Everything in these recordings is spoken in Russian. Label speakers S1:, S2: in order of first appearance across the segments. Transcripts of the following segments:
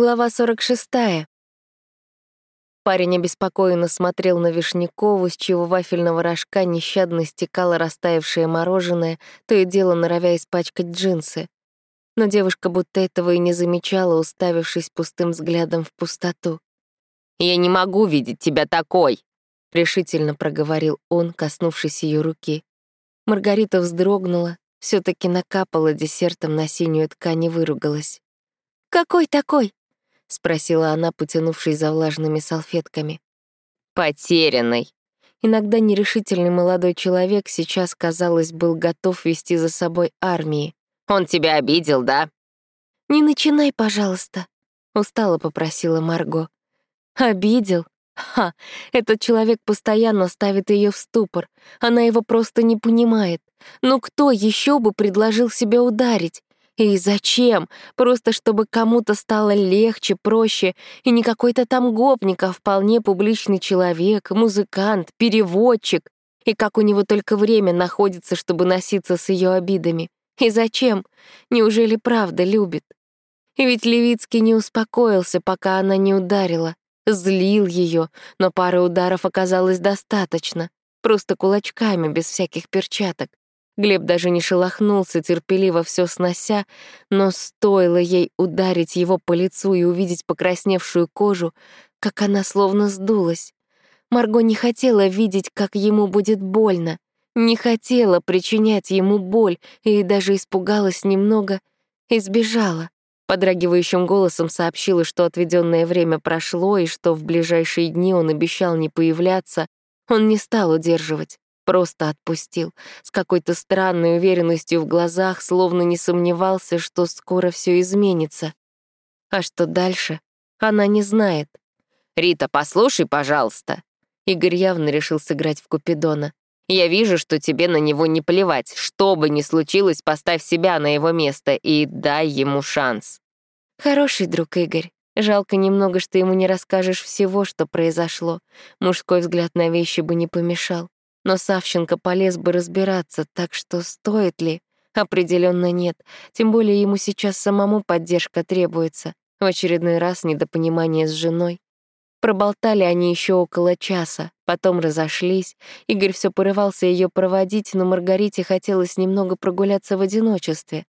S1: Глава 46. Парень обеспокоенно смотрел на Вишнякову, с чего вафельного рожка нещадно стекало растаявшее мороженое, то и дело норовя испачкать джинсы. Но девушка будто этого и не замечала, уставившись пустым взглядом в пустоту. «Я не могу видеть тебя такой!» — решительно проговорил он, коснувшись ее руки. Маргарита вздрогнула, все таки накапала десертом на синюю ткань и выругалась. «Какой такой?» — спросила она, потянувшись за влажными салфетками. «Потерянный». Иногда нерешительный молодой человек сейчас, казалось, был готов вести за собой армии. «Он тебя обидел, да?» «Не начинай, пожалуйста», — устало попросила Марго. «Обидел? Ха, этот человек постоянно ставит ее в ступор. Она его просто не понимает. Ну кто еще бы предложил себя ударить? И зачем? Просто чтобы кому-то стало легче, проще, и не какой-то там гопник, а вполне публичный человек, музыкант, переводчик. И как у него только время находится, чтобы носиться с ее обидами. И зачем? Неужели правда любит? И ведь Левицкий не успокоился, пока она не ударила. Злил ее, но пары ударов оказалось достаточно. Просто кулачками, без всяких перчаток. Глеб даже не шелохнулся, терпеливо все снося, но стоило ей ударить его по лицу и увидеть покрасневшую кожу, как она словно сдулась. Марго не хотела видеть, как ему будет больно, не хотела причинять ему боль и даже испугалась немного и сбежала. Подрагивающим голосом сообщила, что отведенное время прошло и что в ближайшие дни он обещал не появляться, он не стал удерживать. Просто отпустил, с какой-то странной уверенностью в глазах, словно не сомневался, что скоро все изменится. А что дальше, она не знает. «Рита, послушай, пожалуйста». Игорь явно решил сыграть в Купидона. «Я вижу, что тебе на него не плевать. Что бы ни случилось, поставь себя на его место и дай ему шанс». «Хороший друг, Игорь. Жалко немного, что ему не расскажешь всего, что произошло. Мужской взгляд на вещи бы не помешал. Но Савченко полез бы разбираться, так что стоит ли? Определенно нет. Тем более ему сейчас самому поддержка требуется. В очередной раз недопонимание с женой. Проболтали они еще около часа, потом разошлись. Игорь все порывался ее проводить, но Маргарите хотелось немного прогуляться в одиночестве.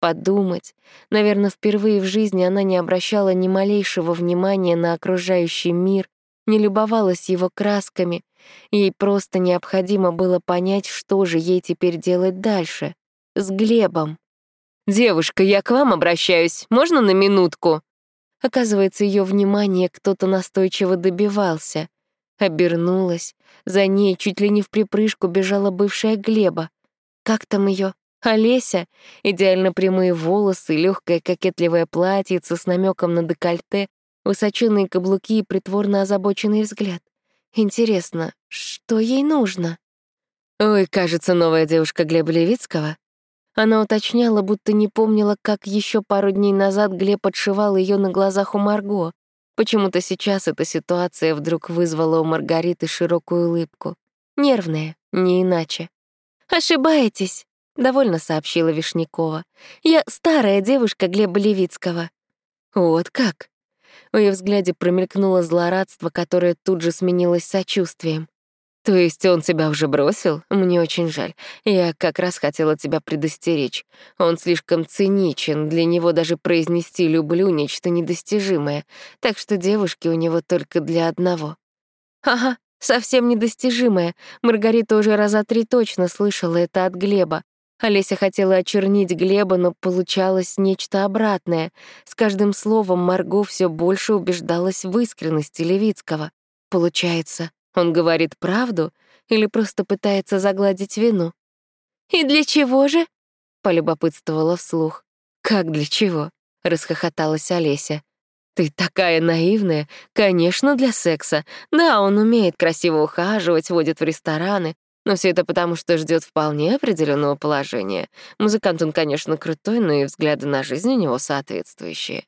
S1: Подумать. Наверное, впервые в жизни она не обращала ни малейшего внимания на окружающий мир, не любовалась его красками. Ей просто необходимо было понять, что же ей теперь делать дальше. С Глебом. «Девушка, я к вам обращаюсь. Можно на минутку?» Оказывается, ее внимание кто-то настойчиво добивался. Обернулась. За ней чуть ли не в припрыжку бежала бывшая Глеба. Как там ее? Олеся? Идеально прямые волосы, легкое кокетливое платьице с намеком на декольте, высоченные каблуки и притворно озабоченный взгляд. Интересно, что ей нужно? Ой, кажется, новая девушка Глеба Левицкого. Она уточняла, будто не помнила, как еще пару дней назад Глеб отшивал ее на глазах у Марго. Почему-то сейчас эта ситуация вдруг вызвала у Маргариты широкую улыбку. Нервная, не иначе. «Ошибаетесь», — довольно сообщила Вишнякова. «Я старая девушка Глеба Левицкого». «Вот как?» В ее взгляде промелькнуло злорадство, которое тут же сменилось сочувствием. «То есть он тебя уже бросил? Мне очень жаль. Я как раз хотела тебя предостеречь. Он слишком циничен, для него даже произнести «люблю» — нечто недостижимое, так что девушки у него только для одного». «Ага, совсем недостижимое. Маргарита уже раза три точно слышала это от Глеба. Олеся хотела очернить Глеба, но получалось нечто обратное. С каждым словом Марго все больше убеждалась в искренности Левицкого. Получается, он говорит правду или просто пытается загладить вину? «И для чего же?» — полюбопытствовала вслух. «Как для чего?» — расхохоталась Олеся. «Ты такая наивная. Конечно, для секса. Да, он умеет красиво ухаживать, водит в рестораны, но все это потому, что ждет вполне определенного положения. Музыкант он, конечно, крутой, но и взгляды на жизнь у него соответствующие.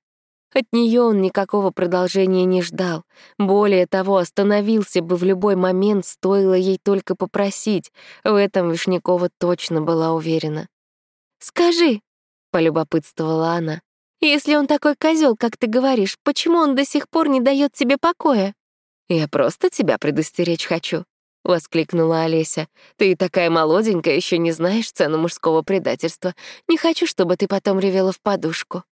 S1: От нее он никакого продолжения не ждал. Более того, остановился бы в любой момент, стоило ей только попросить. В этом Вишнякова точно была уверена. «Скажи», — полюбопытствовала она, Если он такой козел, как ты говоришь, почему он до сих пор не дает тебе покоя? Я просто тебя предостеречь хочу, воскликнула Олеся. Ты такая молоденькая, еще не знаешь цену мужского предательства. Не хочу, чтобы ты потом ревела в подушку.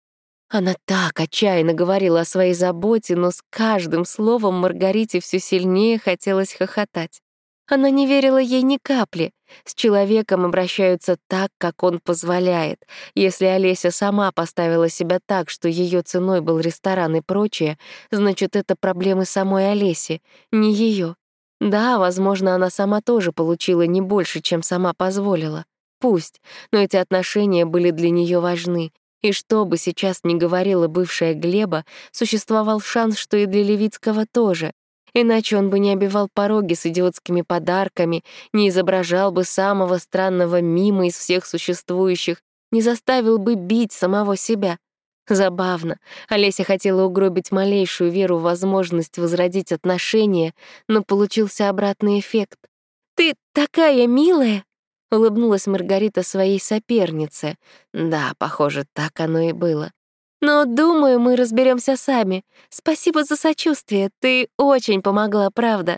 S1: Она так отчаянно говорила о своей заботе, но с каждым словом Маргарите все сильнее хотелось хохотать. Она не верила ей ни капли. С человеком обращаются так, как он позволяет. Если Олеся сама поставила себя так, что ее ценой был ресторан и прочее, значит, это проблемы самой Олеси, не ее. Да, возможно, она сама тоже получила не больше, чем сама позволила. Пусть, но эти отношения были для нее важны. И что бы сейчас ни говорила бывшая Глеба, существовал шанс, что и для Левицкого тоже. Иначе он бы не обивал пороги с идиотскими подарками, не изображал бы самого странного мима из всех существующих, не заставил бы бить самого себя. Забавно. Олеся хотела угробить малейшую веру в возможность возродить отношения, но получился обратный эффект. «Ты такая милая!» — улыбнулась Маргарита своей сопернице. Да, похоже, так оно и было. Но, думаю, мы разберемся сами. Спасибо за сочувствие, ты очень помогла, правда.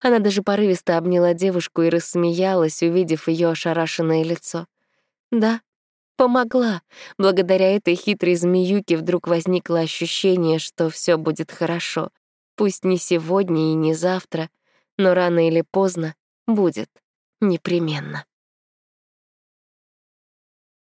S1: Она даже порывисто обняла девушку и рассмеялась, увидев ее ошарашенное лицо. Да, помогла. Благодаря этой хитрой змеюке вдруг возникло ощущение, что все будет хорошо. Пусть не сегодня и не завтра, но рано или поздно будет непременно.